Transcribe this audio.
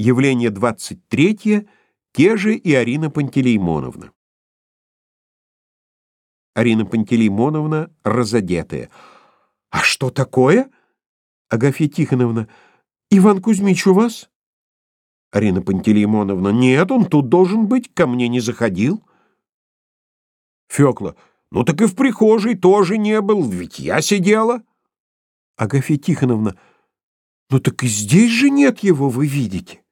Явление 23 те же и Арина Пантелеймоновна. Арина Пантелеймоновна разодетая. «А что такое?» Агафья Тихоновна. «Иван Кузьмич у вас?» Арина Пантелеймоновна. «Нет, он тут должен быть, ко мне не заходил». Фёкла. «Ну так и в прихожей тоже не был, ведь я сидела». Агафья Тихоновна. «Ну так и здесь же нет его, вы видите».